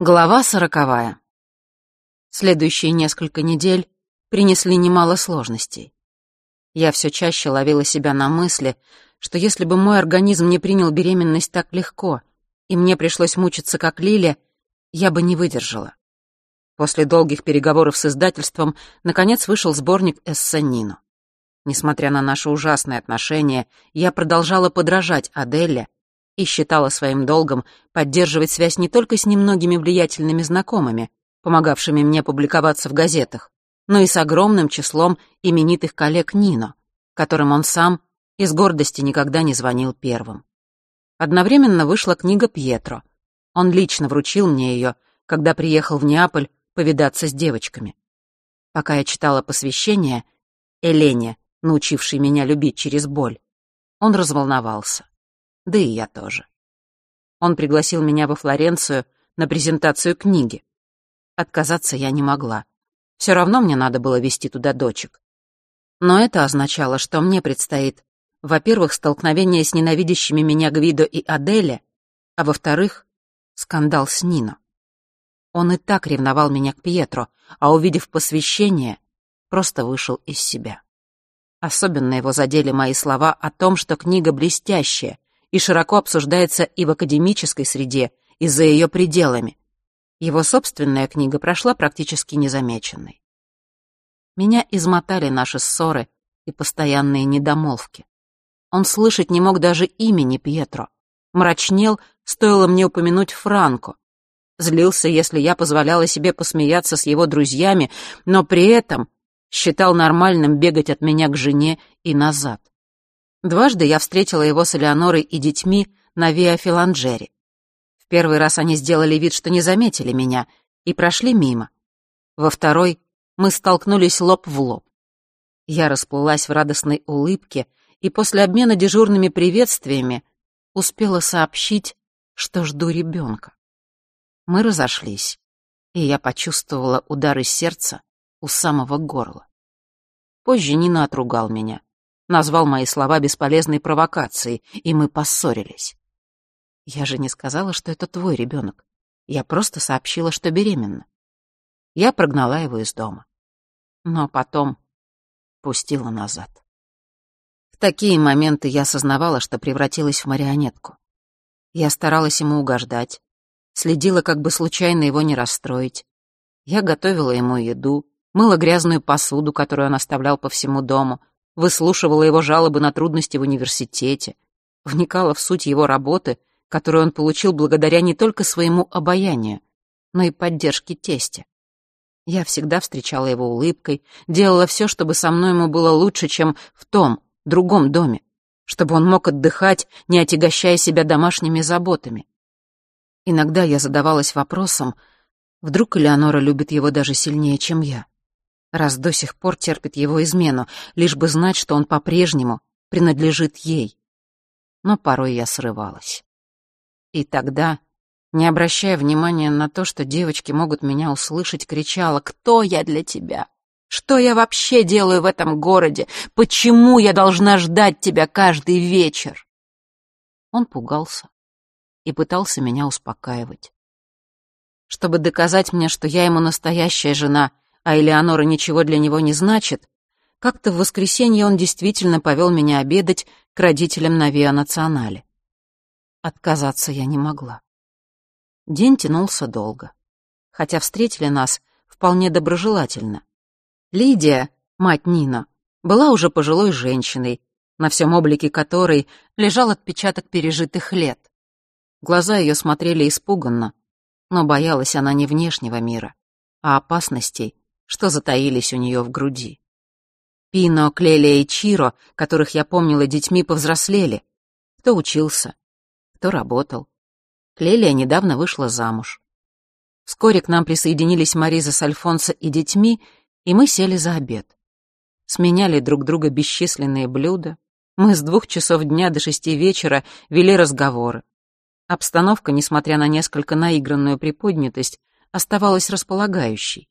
Глава сороковая. Следующие несколько недель принесли немало сложностей. Я все чаще ловила себя на мысли, что если бы мой организм не принял беременность так легко, и мне пришлось мучиться как Лиля, я бы не выдержала. После долгих переговоров с издательством наконец вышел сборник эссе. Несмотря на наши ужасные отношения, я продолжала подражать Аделле и считала своим долгом поддерживать связь не только с немногими влиятельными знакомыми, помогавшими мне публиковаться в газетах, но и с огромным числом именитых коллег Нино, которым он сам из гордости никогда не звонил первым. Одновременно вышла книга Пьетро. Он лично вручил мне ее, когда приехал в Неаполь повидаться с девочками. Пока я читала посвящение Элене, научившей меня любить через боль, он разволновался да и я тоже. Он пригласил меня во Флоренцию на презентацию книги. Отказаться я не могла. Все равно мне надо было вести туда дочек. Но это означало, что мне предстоит, во-первых, столкновение с ненавидящими меня Гвидо и Аделе, а во-вторых, скандал с Нино. Он и так ревновал меня к Пьетро, а увидев посвящение, просто вышел из себя. Особенно его задели мои слова о том, что книга блестящая, и широко обсуждается и в академической среде, и за ее пределами. Его собственная книга прошла практически незамеченной. Меня измотали наши ссоры и постоянные недомолвки. Он слышать не мог даже имени Пьетро. Мрачнел, стоило мне упомянуть Франко. Злился, если я позволяла себе посмеяться с его друзьями, но при этом считал нормальным бегать от меня к жене и назад. Дважды я встретила его с Элеонорой и детьми на Виа Филанджери. В первый раз они сделали вид, что не заметили меня, и прошли мимо. Во второй мы столкнулись лоб в лоб. Я расплылась в радостной улыбке и после обмена дежурными приветствиями успела сообщить, что жду ребенка. Мы разошлись, и я почувствовала удары сердца у самого горла. Позже Нина отругал меня назвал мои слова бесполезной провокацией, и мы поссорились. Я же не сказала, что это твой ребенок. Я просто сообщила, что беременна. Я прогнала его из дома. Но потом пустила назад. В такие моменты я осознавала, что превратилась в марионетку. Я старалась ему угождать, следила, как бы случайно его не расстроить. Я готовила ему еду, мыла грязную посуду, которую он оставлял по всему дому, выслушивала его жалобы на трудности в университете, вникала в суть его работы, которую он получил благодаря не только своему обаянию, но и поддержке тестя. Я всегда встречала его улыбкой, делала все, чтобы со мной ему было лучше, чем в том, другом доме, чтобы он мог отдыхать, не отягощая себя домашними заботами. Иногда я задавалась вопросом, вдруг Элеонора любит его даже сильнее, чем я раз до сих пор терпит его измену, лишь бы знать, что он по-прежнему принадлежит ей. Но порой я срывалась. И тогда, не обращая внимания на то, что девочки могут меня услышать, кричала «Кто я для тебя? Что я вообще делаю в этом городе? Почему я должна ждать тебя каждый вечер?» Он пугался и пытался меня успокаивать. Чтобы доказать мне, что я ему настоящая жена — а Элеонора ничего для него не значит, как-то в воскресенье он действительно повел меня обедать к родителям на Виа Национале. Отказаться я не могла. День тянулся долго, хотя встретили нас вполне доброжелательно. Лидия, мать Нина, была уже пожилой женщиной, на всем облике которой лежал отпечаток пережитых лет. Глаза ее смотрели испуганно, но боялась она не внешнего мира, а опасностей, что затаились у нее в груди. Пино, Клелия и Чиро, которых я помнила детьми, повзрослели. Кто учился, кто работал. Клелия недавно вышла замуж. Вскоре к нам присоединились Мариза с Альфонсо и детьми, и мы сели за обед. Сменяли друг друга бесчисленные блюда. Мы с двух часов дня до шести вечера вели разговоры. Обстановка, несмотря на несколько наигранную приподнятость, оставалась располагающей.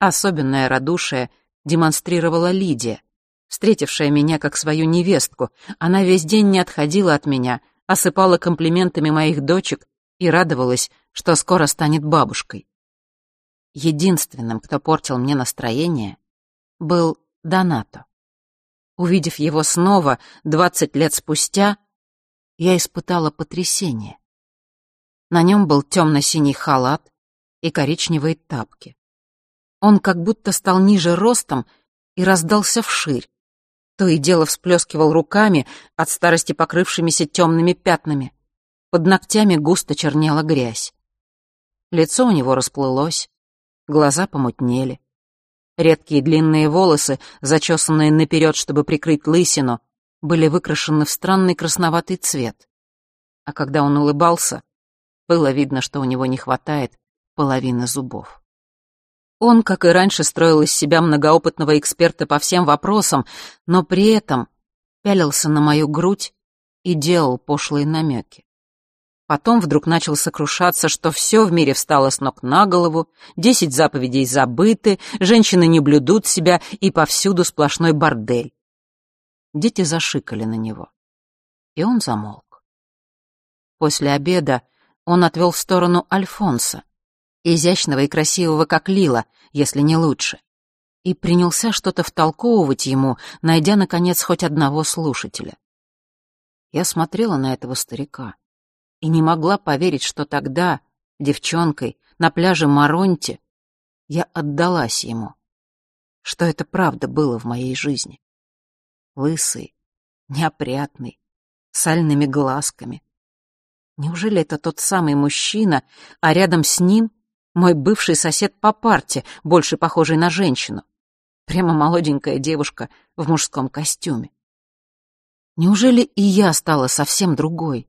Особенное радушие демонстрировала Лидия, встретившая меня как свою невестку. Она весь день не отходила от меня, осыпала комплиментами моих дочек и радовалась, что скоро станет бабушкой. Единственным, кто портил мне настроение, был Донато. Увидев его снова, двадцать лет спустя, я испытала потрясение. На нем был темно-синий халат и коричневые тапки. Он как будто стал ниже ростом и раздался вширь. То и дело всплескивал руками, от старости покрывшимися темными пятнами. Под ногтями густо чернела грязь. Лицо у него расплылось, глаза помутнели. Редкие длинные волосы, зачесанные наперед, чтобы прикрыть лысину, были выкрашены в странный красноватый цвет. А когда он улыбался, было видно, что у него не хватает половины зубов. Он, как и раньше, строил из себя многоопытного эксперта по всем вопросам, но при этом пялился на мою грудь и делал пошлые намеки. Потом вдруг начал сокрушаться, что все в мире встало с ног на голову, десять заповедей забыты, женщины не блюдут себя и повсюду сплошной бордель. Дети зашикали на него, и он замолк. После обеда он отвел в сторону Альфонса, изящного и красивого, как Лила, если не лучше, и принялся что-то втолковывать ему, найдя, наконец, хоть одного слушателя. Я смотрела на этого старика и не могла поверить, что тогда, девчонкой, на пляже Маронте, я отдалась ему, что это правда было в моей жизни. Лысый, неопрятный, сальными глазками. Неужели это тот самый мужчина, а рядом с ним мой бывший сосед по парте, больше похожий на женщину? Прямо молоденькая девушка в мужском костюме. Неужели и я стала совсем другой?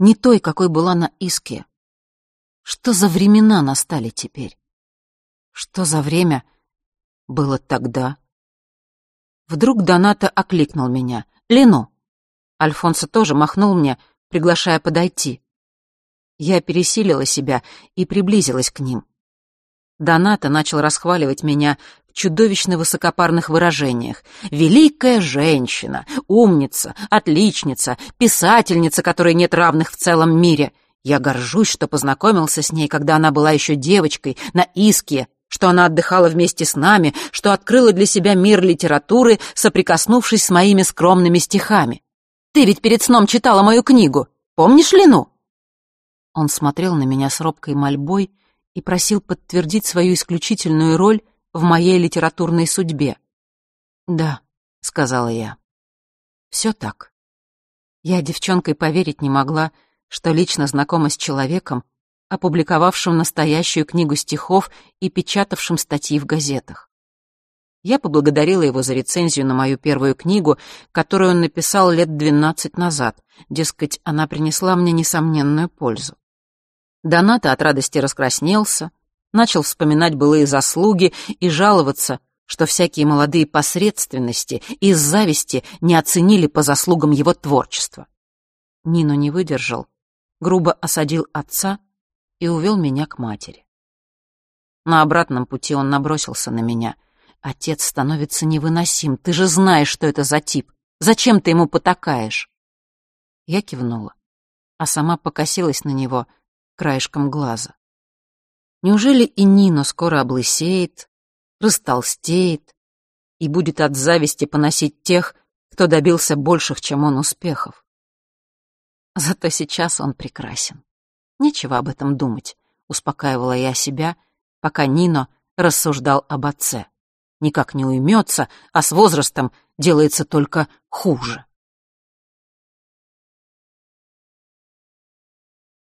не той, какой была на Иске. Что за времена настали теперь? Что за время было тогда? Вдруг Доната окликнул меня. «Лену!» Альфонсо тоже махнул мне, приглашая подойти. Я пересилила себя и приблизилась к ним. Доната начал расхваливать меня в чудовищно высокопарных выражениях. «Великая женщина, умница, отличница, писательница, которой нет равных в целом мире. Я горжусь, что познакомился с ней, когда она была еще девочкой, на Иске, что она отдыхала вместе с нами, что открыла для себя мир литературы, соприкоснувшись с моими скромными стихами. Ты ведь перед сном читала мою книгу, помнишь Лену?» Он смотрел на меня с робкой мольбой, и просил подтвердить свою исключительную роль в моей литературной судьбе. «Да», — сказала я. «Все так. Я девчонкой поверить не могла, что лично знакома с человеком, опубликовавшим настоящую книгу стихов и печатавшим статьи в газетах. Я поблагодарила его за рецензию на мою первую книгу, которую он написал лет двенадцать назад, дескать, она принесла мне несомненную пользу. Доната от радости раскраснелся, начал вспоминать былые заслуги и жаловаться, что всякие молодые посредственности из зависти не оценили по заслугам его творчества. Нино не выдержал, грубо осадил отца и увел меня к матери. На обратном пути он набросился на меня. «Отец становится невыносим, ты же знаешь, что это за тип. Зачем ты ему потакаешь?» Я кивнула, а сама покосилась на него — краешком глаза. Неужели и Нино скоро облысеет, растолстеет и будет от зависти поносить тех, кто добился больших, чем он, успехов? Зато сейчас он прекрасен. Нечего об этом думать, успокаивала я себя, пока Нино рассуждал об отце. Никак не уймется, а с возрастом делается только хуже.